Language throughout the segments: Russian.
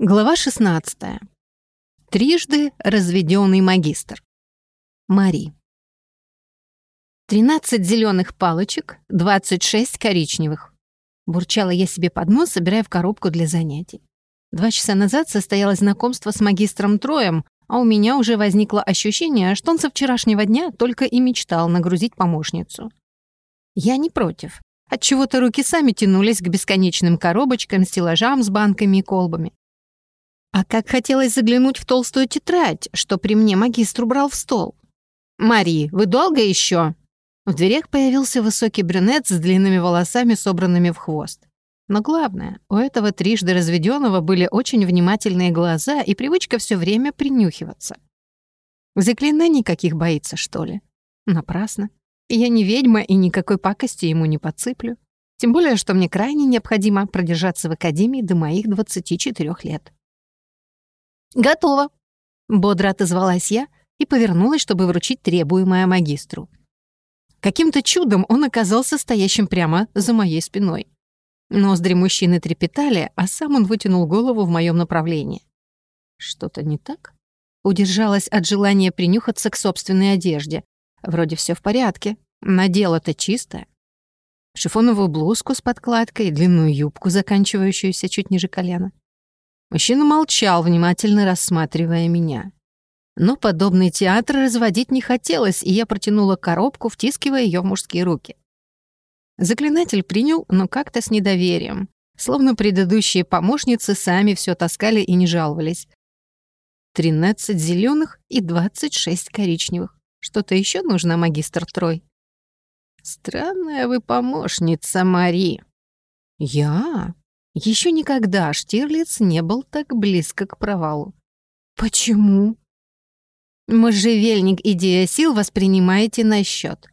Глава 16. Трижды разведенный магистр. Мари. 13 зеленых палочек, 26 коричневых. Бурчала я себе под нос, собирая в коробку для занятий. Два часа назад состоялось знакомство с магистром Троем, а у меня уже возникло ощущение, что он со вчерашнего дня только и мечтал нагрузить помощницу. Я не против. Отчего-то руки сами тянулись к бесконечным коробочкам, стеллажам с банками и колбами. А как хотелось заглянуть в толстую тетрадь, что при мне магистр убрал в стол. «Мари, вы долго еще?» В дверях появился высокий брюнет с длинными волосами, собранными в хвост. Но главное, у этого трижды разведенного были очень внимательные глаза и привычка все время принюхиваться. Заклинаний каких боится, что ли? Напрасно. Я не ведьма и никакой пакости ему не подсыплю. Тем более, что мне крайне необходимо продержаться в академии до моих 24 лет. «Готово», — бодро отозвалась я и повернулась, чтобы вручить требуемое магистру. Каким-то чудом он оказался стоящим прямо за моей спиной. Ноздри мужчины трепетали, а сам он вытянул голову в моем направлении. Что-то не так? Удержалась от желания принюхаться к собственной одежде. Вроде все в порядке. Надела-то чистое. Шифоновую блузку с подкладкой, длинную юбку, заканчивающуюся чуть ниже колена. Мужчина молчал, внимательно рассматривая меня. Но подобный театр разводить не хотелось, и я протянула коробку, втискивая ее в мужские руки. Заклинатель принял, но как-то с недоверием. Словно предыдущие помощницы сами все таскали и не жаловались. Тринадцать зеленых и двадцать шесть коричневых. Что-то еще нужно, магистр Трой? Странная вы помощница, Мари. Я? Еще никогда Штирлиц не был так близко к провалу. Почему? Можжевельник и диасил воспринимаете на счет.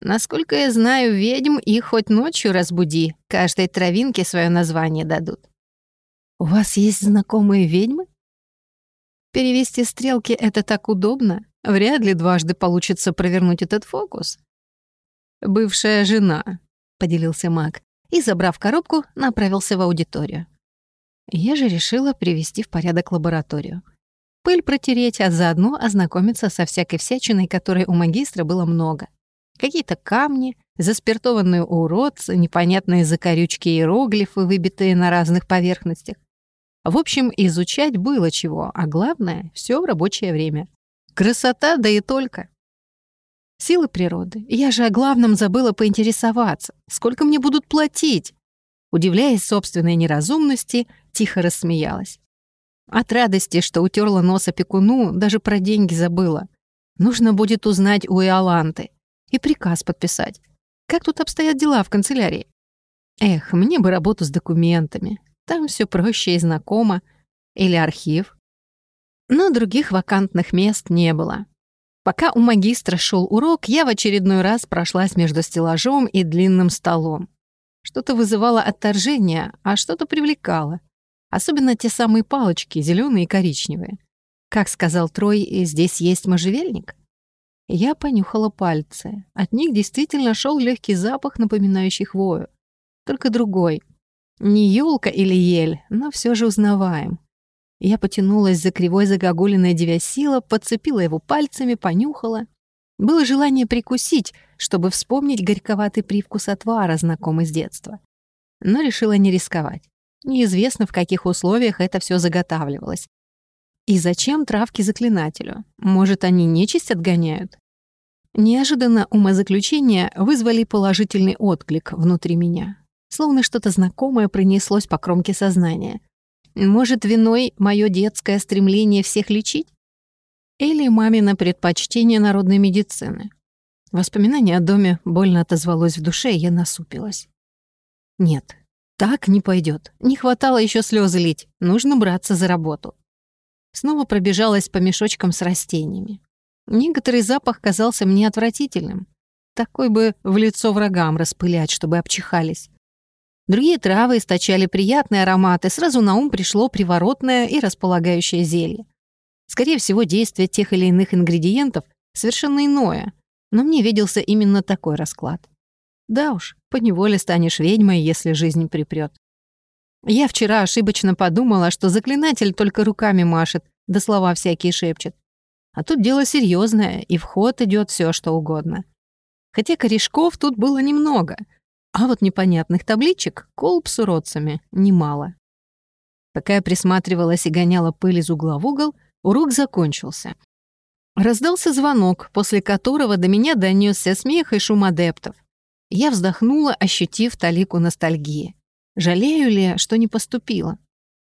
Насколько я знаю, ведьм их хоть ночью разбуди, каждой травинке свое название дадут. У вас есть знакомые ведьмы? Перевести стрелки — это так удобно. Вряд ли дважды получится провернуть этот фокус. «Бывшая жена», — поделился маг и, забрав коробку, направился в аудиторию. Я же решила привести в порядок лабораторию. Пыль протереть, а заодно ознакомиться со всякой всячиной, которой у магистра было много. Какие-то камни, заспиртованные уродцы, непонятные закорючки иероглифы, выбитые на разных поверхностях. В общем, изучать было чего, а главное — все в рабочее время. Красота, да и только. Силы природы. Я же о главном забыла поинтересоваться. Сколько мне будут платить? Удивляясь собственной неразумности, тихо рассмеялась. От радости, что утерла нос опекуну, даже про деньги забыла. Нужно будет узнать у Иоланты и приказ подписать. Как тут обстоят дела в канцелярии? Эх, мне бы работу с документами. Там все проще и знакомо. Или архив. Но других вакантных мест не было. Пока у магистра шел урок, я в очередной раз прошлась между стеллажом и длинным столом. Что-то вызывало отторжение, а что-то привлекало. Особенно те самые палочки, зеленые и коричневые. Как сказал Трой, здесь есть можжевельник. Я понюхала пальцы. От них действительно шел легкий запах, напоминающий хвою. Только другой. Не елка или ель, но все же узнаваем. Я потянулась за кривой загогулиной девясила, подцепила его пальцами, понюхала. Было желание прикусить, чтобы вспомнить горьковатый привкус отвара, знакомый с детства. Но решила не рисковать. Неизвестно, в каких условиях это все заготавливалось. И зачем травки заклинателю? Может, они нечисть отгоняют? Неожиданно умозаключения вызвали положительный отклик внутри меня. Словно что-то знакомое пронеслось по кромке сознания — может, виной мое детское стремление всех лечить? Или мамино предпочтение народной медицины? Воспоминание о доме больно отозвалось в душе, и я насупилась. Нет, так не пойдет. Не хватало еще слезы лить. Нужно браться за работу. Снова пробежалась по мешочкам с растениями. Некоторый запах казался мне отвратительным. Такой бы в лицо врагам распылять, чтобы обчихались. Другие травы источали приятные ароматы, сразу на ум пришло приворотное и располагающее зелье. Скорее всего, действие тех или иных ингредиентов совершенно иное, но мне виделся именно такой расклад. Да уж, поневоле станешь ведьмой, если жизнь припрёт. Я вчера ошибочно подумала, что заклинатель только руками машет, да слова всякие шепчет. А тут дело серьезное, и в ход идет все, что угодно. Хотя корешков тут было немного, а вот непонятных табличек, колб с уродцами, немало. Пока я присматривалась и гоняла пыль из угла в угол, урок закончился. Раздался звонок, после которого до меня донесся смех и шум адептов. Я вздохнула, ощутив талику ностальгии. Жалею ли, что не поступила?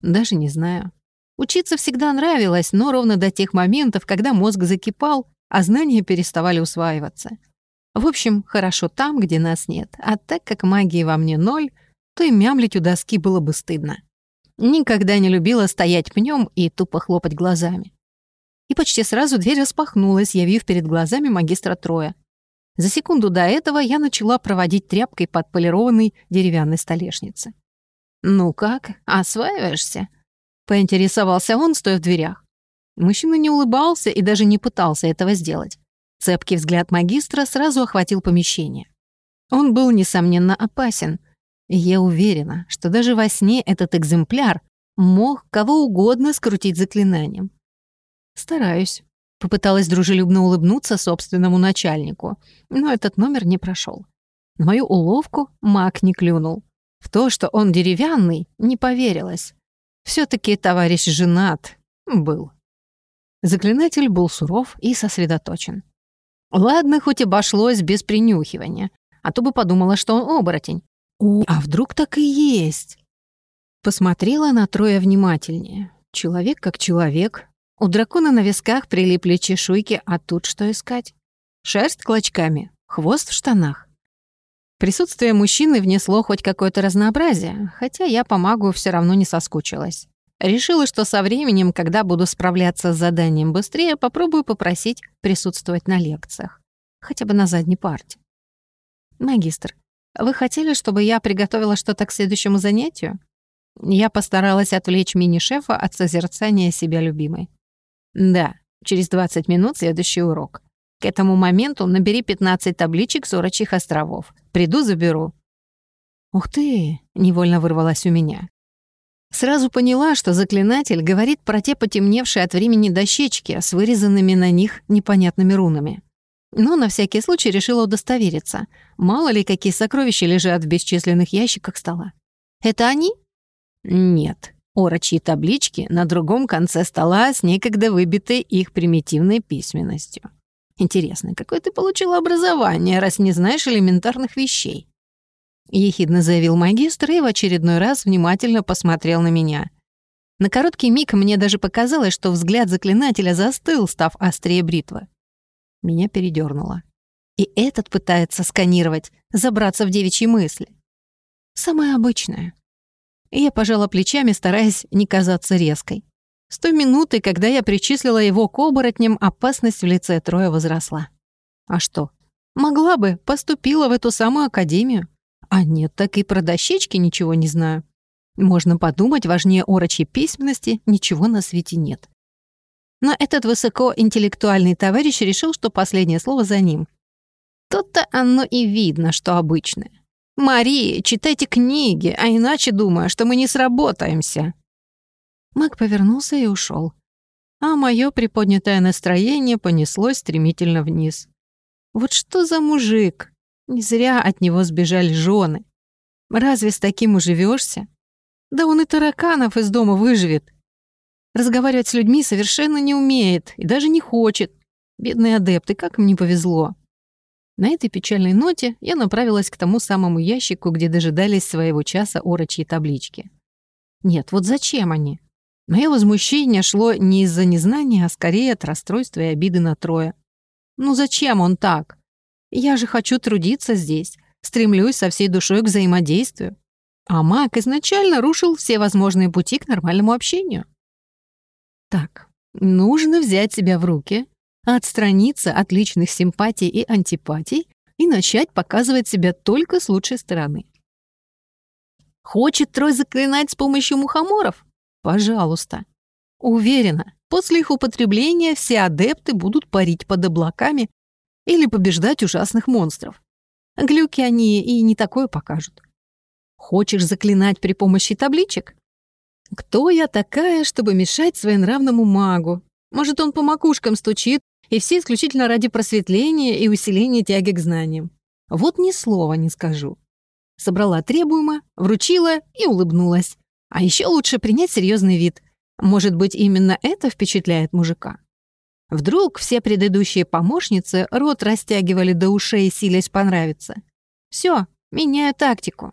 Даже не знаю. Учиться всегда нравилось, но ровно до тех моментов, когда мозг закипал, а знания переставали усваиваться. В общем, хорошо там, где нас нет, а так как магии во мне ноль, то и мямлить у доски было бы стыдно. Никогда не любила стоять пнем и тупо хлопать глазами. И почти сразу дверь распахнулась, явив перед глазами магистра Троя. За секунду до этого я начала проводить тряпкой под полированной деревянной столешницей. «Ну как, осваиваешься?» — поинтересовался он, стоя в дверях. Мужчина не улыбался и даже не пытался этого сделать. Цепкий взгляд магистра сразу охватил помещение. Он был, несомненно, опасен. И я уверена, что даже во сне этот экземпляр мог кого угодно скрутить заклинанием. «Стараюсь», Попыталась дружелюбно улыбнуться собственному начальнику, но этот номер не прошел. На мою уловку маг не клюнул. В то, что он деревянный, не поверилось. все таки товарищ женат был. Заклинатель был суров и сосредоточен. Ладно, хоть обошлось без принюхивания, а то бы подумала, что он оборотень. О, а вдруг так и есть? Посмотрела на Троя внимательнее. Человек как человек, у дракона на висках прилипли чешуйки, а тут что искать? Шерсть клочками, хвост в штанах. Присутствие мужчины внесло хоть какое-то разнообразие, хотя я по магу все равно не соскучилась. Решила, что со временем, когда буду справляться с заданием быстрее, попробую попросить присутствовать на лекциях. Хотя бы на задней парте. «Магистр, вы хотели, чтобы я приготовила что-то к следующему занятию?» Я постаралась отвлечь мини-шефа от созерцания себя любимой. Да, через 20 минут следующий урок. К этому моменту набери 15 табличек Сорочьих островов. Приду, заберу. Ух ты, невольно вырвалась у меня. Сразу поняла, что заклинатель говорит про те потемневшие от времени дощечки с вырезанными на них непонятными рунами. Но на всякий случай решила удостовериться. Мало ли, какие сокровища лежат в бесчисленных ящиках стола. «Это они?» «Нет», орочьи таблички на другом конце стола с некогда выбитой их примитивной письменностью. Интересно, какое ты получила образование, раз не знаешь элементарных вещей? Ехидно заявил магистр и в очередной раз внимательно посмотрел на меня. На короткий миг мне даже показалось, что взгляд заклинателя застыл, став острее бритвы. Меня передернуло. И этот пытается сканировать, забраться в девичьи мысли. Самое обычное. Я пожала плечами, стараясь не казаться резкой. С той минуты, когда я причислила его к оборотням, опасность в лице Троя возросла. А что? Могла бы, поступила в эту самую академию. А нет, так и про дощечки ничего не знаю. Можно подумать, важнее орочьей письменности ничего на свете нет. Но этот высокоинтеллектуальный товарищ решил, что последнее слово за ним. Тут-то оно и видно, что обычное. «Мария, читайте книги, а иначе думаю, что мы не сработаемся». Мак повернулся и ушел, а мое приподнятое настроение понеслось стремительно вниз. Вот что за мужик? Не зря от него сбежали жены. Разве с таким уживешься? Да он и тараканов из дома выживет. Разговаривать с людьми совершенно не умеет и даже не хочет. Бедные адепты, как им не повезло. На этой печальной ноте я направилась к тому самому ящику, где дожидались своего часа орочьи таблички. Нет, вот зачем они? Мое возмущение шло не из-за незнания, а скорее от расстройства и обиды на Троя. Ну зачем он так? Я же хочу трудиться здесь, стремлюсь со всей душой к взаимодействию. А маг изначально рушил все возможные пути к нормальному общению. Так, нужно взять себя в руки отстраниться от личных симпатий и антипатий и начать показывать себя только с лучшей стороны. Хочет Трой заклинать с помощью мухоморов? Пожалуйста. Уверена, после их употребления все адепты будут парить под облаками или побеждать ужасных монстров. Глюки они и не такое покажут. Хочешь заклинать при помощи табличек? Кто я такая, чтобы мешать своенравному магу? Может, он по макушкам стучит, и все исключительно ради просветления и усиления тяги к знаниям. Вот ни слова не скажу. Собрала требуемо, вручила и улыбнулась. А еще лучше принять серьезный вид. Может быть, именно это впечатляет мужика. Вдруг все предыдущие помощницы рот растягивали до ушей, силясь понравиться. Все, меняю тактику.